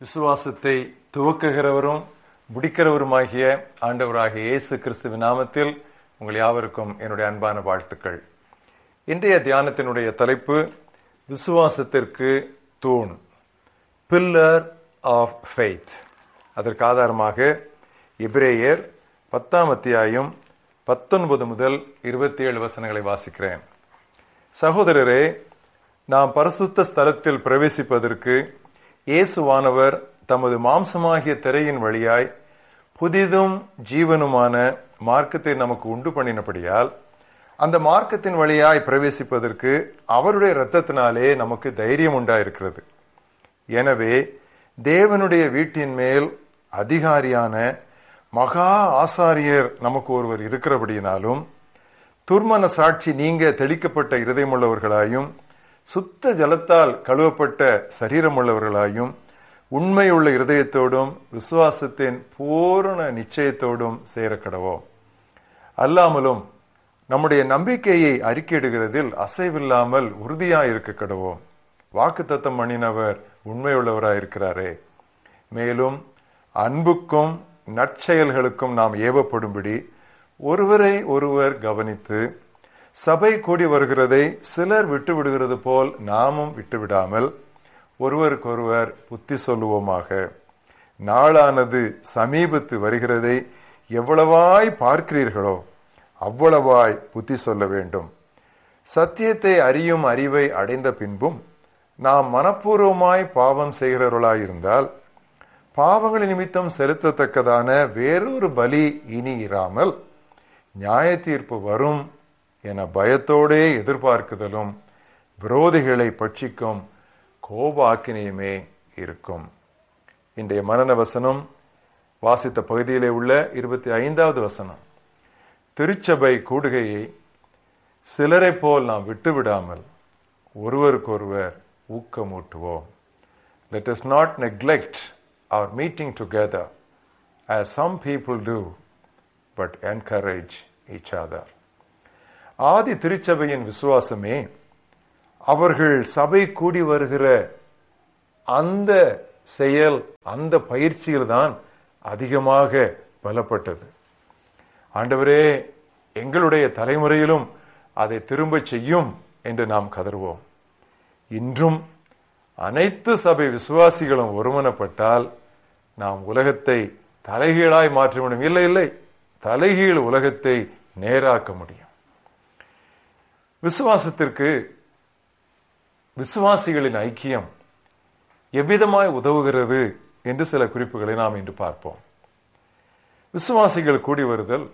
விசுவாசத்தை துவக்குகிறவரும் முடிக்கிறவருமாகிய ஆண்டவராகிய இயேசு கிறிஸ்துவின் நாமத்தில் உங்கள் யாவருக்கும் என்னுடைய அன்பான வாழ்த்துக்கள். இன்றைய தியானத்தினுடைய தலைப்பு விசுவாசத்திற்கு தூண் பில்லர் ஆஃப் ஃபெய்த். அதற்கு ஆதாரமாக இப்ரேயர் பத்தாம் அத்தியாயம் பத்தொன்பது முதல் இருபத்தி ஏழு வசனங்களை வாசிக்கிறேன். சகோதரரே நாம் பரிசுத்த ஸ்தலத்தில் பிரவேசிப்பதற்கு இயேசுவானவர் தமது மாம்சமாகிய திரையின் வழியாய் புதிதும் ஜீவனுமான மார்க்கத்தை நமக்கு உண்டு பண்ணினபடியால் அந்த மார்க்கத்தின் வழியாய் பிரவேசிப்பதற்கு அவருடைய இரத்தத்தினாலே நமக்கு தைரியம் உண்டாயிருக்கிறது. எனவே தேவனுடைய வீட்டின் மேல் அதிகாரியான மகா ஆசாரியர் நமக்கு ஒருவர் இருக்கிறபடியினாலும் துர்மன சாட்சி நீங்க தெளிக்கப்பட்ட இருதயமுள்ளவர்களாயும் சுத்த ஜலத்தால் கழுவப்பட்ட சரீரமுள்ளவர்களாயும் உண்மையுள்ள இருதயத்தோடும் விசுவாசத்தின் பூரண நிச்சயத்தோடும் சேரக்கடவோம். அல்லாமலும் நம்முடைய நம்பிக்கையை அறிக்கையிடுகிறதில் அசைவில்லாமல் உறுதியாயிருக்க கடவோம் வாக்கு தத்தம் பண்ணினவர் உண்மையுள்ளவராயிருக்கிறாரே. மேலும் அன்புக்கும் நற்செயல்களுக்கும் நாம் ஏவப்படும்படி ஒருவரை ஒருவர் கவனித்து சபை கூடி வருகிறதை சிலர் விட்டுவிடுகிறது போல் நாமும் விட்டுவிடாமல் ஒருவருக்கொருவர் புத்தி சொல்லுவோமாக. நாளானது சமீபத்து வருகிறதை எவ்வளவாய் பார்க்கிறீர்களோ அவ்வளவாய் புத்தி சொல்ல வேண்டும். சத்தியத்தை அறியும் அறிவை அடைந்த பின்பும் நாம் மனப்பூர்வமாய் பாவம் செய்கிறவர்களாயிருந்தால் பாவங்கள் நிமித்தம் செலுத்தத்தக்கதான வேறொரு பலி இனி இராமல் நியாய தீர்ப்பு வரும் என பயத்தோடே எதிர்பார்க்குதலும் விரோதிகளை பட்சிக்கும் கோபாக்கினியுமே இருக்கும். இன்றைய மரண வசனம் வாசித்த பகுதியிலே உள்ள இருபத்தி ஐந்தாவது வசனம். திருச்சபை கூடுகையை சிலரை போல் நாம் விட்டுவிடாமல் ஒருவருக்கொருவர் ஊக்கமூட்டுவோம். Let us not neglect our meeting together as some people do but encourage each other. ஆதி திருச்சபையின் விசுவாசமே அவர்கள் சபை கூடி வருகிற அந்த செயல் அந்த பயிற்சியில் தான் அதிகமாக பலப்பட்டது. ஆண்டவரே எங்களுடைய தலைமுறையிலும் அதை திரும்ப செய்யும் என்று நாம் கதறுவோம். இன்றும் அனைத்து சபை விசுவாசிகளும் ஒருமனப்பட்டால் நாம் உலகத்தை தலைகீழாய் மாற்ற முடியும். இல்லை இல்லை தலைகீழ் உலகத்தை நேராக்க முடியும். விசுவாசத்திற்கு விசுவாசிகளின் ஐக்கியம் எவ்விதமாய் உதவுகிறது என்று சில குறிப்புகளை நாம் இன்று பார்ப்போம். விசுவாசிகள் கூடி வருதல்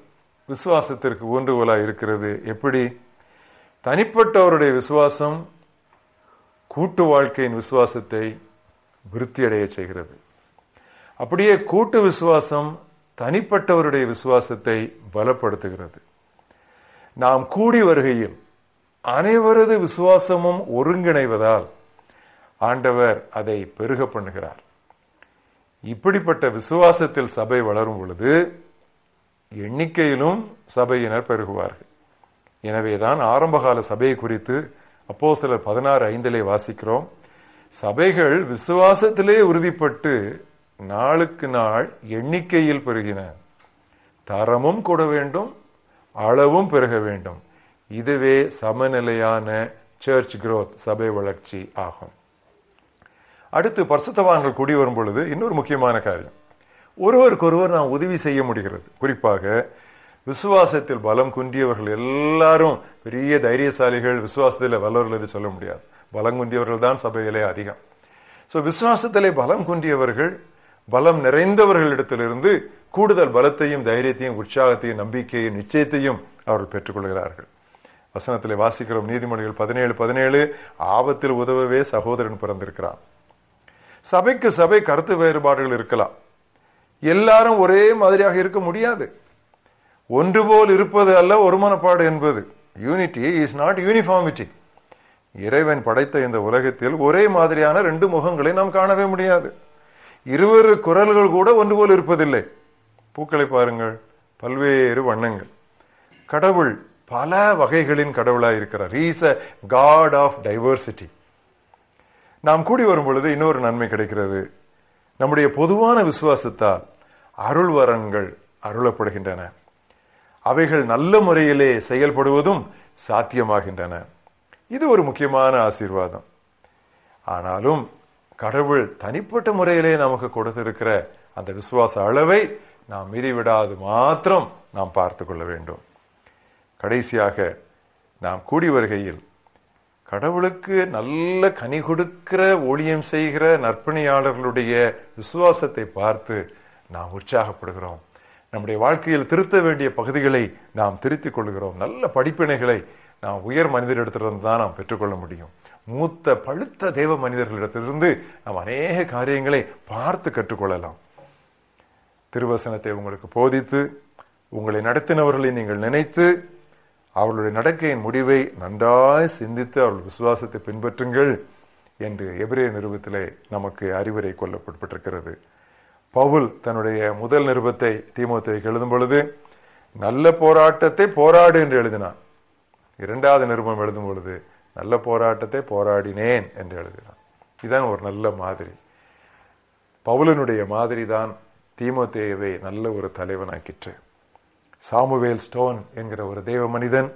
விசுவாசத்திற்கு ஊன்றுகோலாய் இருக்கிறது. எப்படி? தனிப்பட்டவருடைய விசுவாசம் கூட்டு வாழ்க்கையின் விசுவாசத்தை விருத்தியடைய செய்கிறது. அப்படியே கூட்டு விசுவாசம் தனிப்பட்டவருடைய விசுவாசத்தை பலப்படுத்துகிறது. நாம் கூடி வருகையில் அனைவரது விசுவாசமும் ஒருங்கிணைவதால் ஆண்டவர் அதை பெருக பண்ணுகிறார். இப்படிப்பட்ட விசுவாசத்தில் சபை வளரும் பொழுது எண்ணிக்கையிலும் சபையினர் பெருகுவார்கள். எனவேதான் ஆரம்பகால சபையை குறித்து அப்போ சிலர் பதினாறு ஐந்திலே வாசிக்கிறோம். சபைகள் விசுவாசத்திலே உறுதிப்பட்டு நாளுக்கு நாள் எண்ணிக்கையில் பெருகின. தரமும் கூட வேண்டும் அளவும் பெருக வேண்டும். இதுவே சமநிலையான சர்ச் குரோத் சபை வளர்ச்சி ஆகும். அடுத்து பரிசுத்தவான்கள் கூடி வரும் பொழுது இன்னொரு முக்கியமான காரியம். ஒருவருக்கு ஒருவர் நாம் உதவி செய்ய முடிகிறது. குறிப்பாக விசுவாசத்தில் பலம் குன்றியவர்கள் எல்லாரும் பெரிய தைரியசாலிகள் விசுவாசத்தில் வல்லவர்கள் என்று சொல்ல முடியாது. பலம் குன்றியவர்கள் தான் சபையிலே அதிகம். ஸோ விசுவாசத்திலே பலம் குன்றியவர்கள் பலம் நிறைந்தவர்களிடத்திலிருந்து கூடுதல் பலத்தையும் தைரியத்தையும் உற்சாகத்தையும் நம்பிக்கையும் நிச்சயத்தையும் அவர்கள் பெற்றுக்கொள்கிறார்கள். வசனத்தில் வாசிக்கிறோம். நீதிமொழிகள் பதினேழு பதினேழு. ஆபத்தில் உதவவே சகோதரன் பிறந்திருக்கிறான். சபைக்கு சபை கருத்து வேறுபாடுகள் இருக்கலாம். எல்லாரும் ஒரே மாதிரியாக இருக்க முடியாது. ஒன்று போல் இருப்பது அல்ல ஒருமனப்பாடு என்பது. யூனிட்டி இஸ் நாட் யூனிஃபார்மிட்டி இறைவன் படைத்த இந்த உலகத்தில் ஒரே மாதிரியான ரெண்டு முகங்களை நாம் காணவே முடியாது. இருவரு குரல்கள் கூட ஒன்று போல் இருப்பதில்லை. பூக்களை பாருங்கள் பல்வேறு வண்ணங்கள். கடவுள் பல வகைகளின் கடவுளாக இருக்கிறார். Is a god of diversity நாம் கூடி வரும் பொழுது இன்னொரு நன்மை கிடைக்கிறது. நம்முடைய பொதுவான விசுவாசத்தால் அருள் வரங்கள் அருளப்படுகின்றன. அவைகள் நல்ல முறையிலே செயல்படுவதும் சாத்தியமாகின்றன. இது ஒரு முக்கியமான ஆசீர்வாதம். ஆனாலும் கடவுள் தனிப்பட்ட முறையிலே நமக்கு கொடுத்திருக்கிற அந்த விசுவாச அளவை நாம் மீறிவிடாது மாத்திரம் நாம் பார்த்து கொள்ள வேண்டும். கடைசியாக நாம் கூடி வருகையில் கடவுளுக்கு நல்ல கனி கொடுக்கிற ஊழியம் செய்கிற நற்பணியாளர்களுடைய விசுவாசத்தை பார்த்து நாம் உற்சாகப்படுகிறோம். நம்முடைய வாழ்க்கையில் திருத்த வேண்டிய பகுதிகளை நாம் திருத்திக் கொள்கிறோம். நல்ல படிப்பினைகளை நாம் உயர் மனிதரிடத்திலிருந்து தான் நாம் பெற்றுக்கொள்ள முடியும். மூத்த பழுத்த தேவ மனிதர்களிடத்திலிருந்து நாம் அநேக காரியங்களை பார்த்து கற்றுக்கொள்ளலாம். திருவசனத்தை உங்களுக்கு போதித்து உங்களை நடத்தினவர்களை நீங்கள் நினைத்து அவர்களுடைய நடக்கையின் முடிவை நன்றாய் சிந்தித்து அவர்கள் விசுவாசத்தை பின்பற்றுங்கள் என்று எபிரே நிருபத்திலே நமக்கு அறிவுரை கொல்லப்பட்டிருக்கிறது பவுல் தன்னுடைய முதல் நிருபத்தை திமுகவுக்கு எழுதும் பொழுது நல்ல போராட்டத்தை போராடு என்று எழுதினான். இரண்டாவது நிருபம் எழுதும் பொழுது நல்ல போராட்டத்தை போராடினேன் என்று எழுதினான். இதுதான் ஒரு நல்ல மாதிரி. பவுலனுடைய மாதிரி தான் தீமோத்தேயவை நல்ல ஒரு தலைவனாக்கிற்று. சாமுவேல் ஸ்டோன் என்கிற ஒரு தெய்வ மனிதன்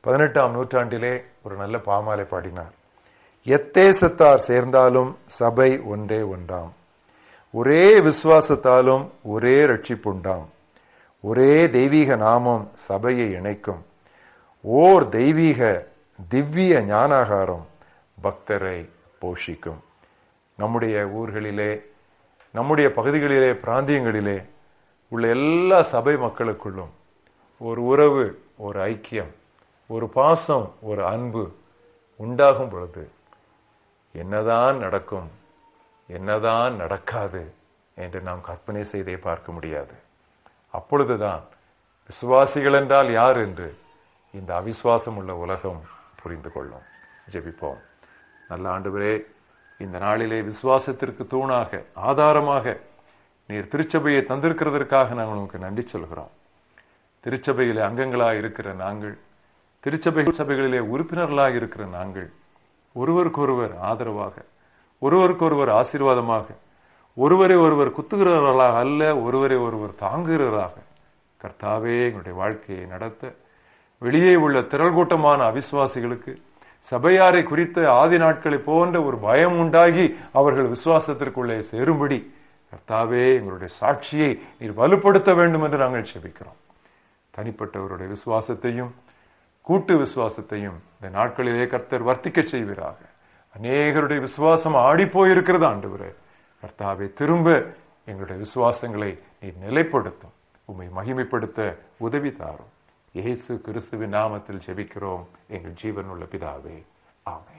பதினெட்டாம் நூற்றாண்டிலே ஒரு நல்ல பாமாலை பாடினார். எத்தேசத்தார் சேர்ந்தாலும் சபை ஒன்றே ஒன்றாம். ஒரே விசுவாசத்தாலும் ஒரே ரட்சிப்புண்டாம். ஒரே தெய்வீக நாமம் சபையை இணைக்கும். ஓர் தெய்வீக திவ்ய ஞானாகாரம் பக்தரை போஷிக்கும். நம்முடைய ஊர்களிலே நம்முடைய பகுதிகளிலே பிராந்தியங்களிலே உள்ள எல்லா சபை மக்களுக்குள்ளும் ஒரு உறவு ஒரு ஐக்கியம் ஒரு பாசம் ஒரு அன்பு உண்டாகும் பொழுது என்னதான் நடக்கும் என்னதான் நடக்காது என்று நாம் கற்பனை செய்தே பார்க்க முடியாது. அப்பொழுதுதான் விசுவாசிகள் என்றால் யார் என்று இந்த அவிசுவாசம் உள்ள உலகம் புரிந்து கொள்ளும். ஜெபிப்போம். நல்ல ஆண்டுவரே இந்த நாளிலே விசுவாசத்திற்கு தூணாக ஆதாரமாக நீர் திருச்சபையை தந்திருக்கிறதற்காக நாங்கள் உங்களுக்கு நன்றி சொல்கிறோம். திருச்சபையிலே அங்கங்களாக இருக்கிற நாங்கள் திருச்சபை சபைகளிலே உறுப்பினர்களாக இருக்கிற நாங்கள் ஒருவருக்கொருவர் ஆதரவாக ஒருவருக்கொருவர் ஆசீர்வாதமாக ஒருவரை ஒருவர் குத்துகிறவர்களாக அல்ல ஒருவரை ஒருவர் தாங்குகிறவராக கர்த்தாவே எங்களுடைய வாழ்க்கையை நடத்த வெளியே உள்ள திரள் கூட்டமான அவிசுவாசிகளுக்கு சபையாரை குறித்த ஆதி நாட்களை போன்ற ஒரு பயம் உண்டாகி அவர்கள் விசுவாசத்திற்குள்ளே சேரும்படி கர்த்தாவே எங்களுடைய சாட்சியை நீர் வலுப்படுத்த வேண்டும் என்று நாங்கள் செபிக்கிறோம். தனிப்பட்டவருடைய விசுவாசத்தையும் கூட்டு விசுவாசத்தையும் இந்த நாட்களிலே கர்த்தர் வர்த்திக்க செய்வீராக. அநேகருடைய விசுவாசம் ஆடிப்போயிருக்கிறது ஆண்டவரே. கர்த்தாவை திரும்ப எங்களுடைய விசுவாசங்களை நீ நிலைப்படுத்தும். உம்மை மகிமைப்படுத்த உதவி தாரும். இயேசு கிறிஸ்துவின் நாமத்தில் ஜெபிக்கிறோம். எங்கள் ஜீவனுள்ள பிதாவே. ஆமே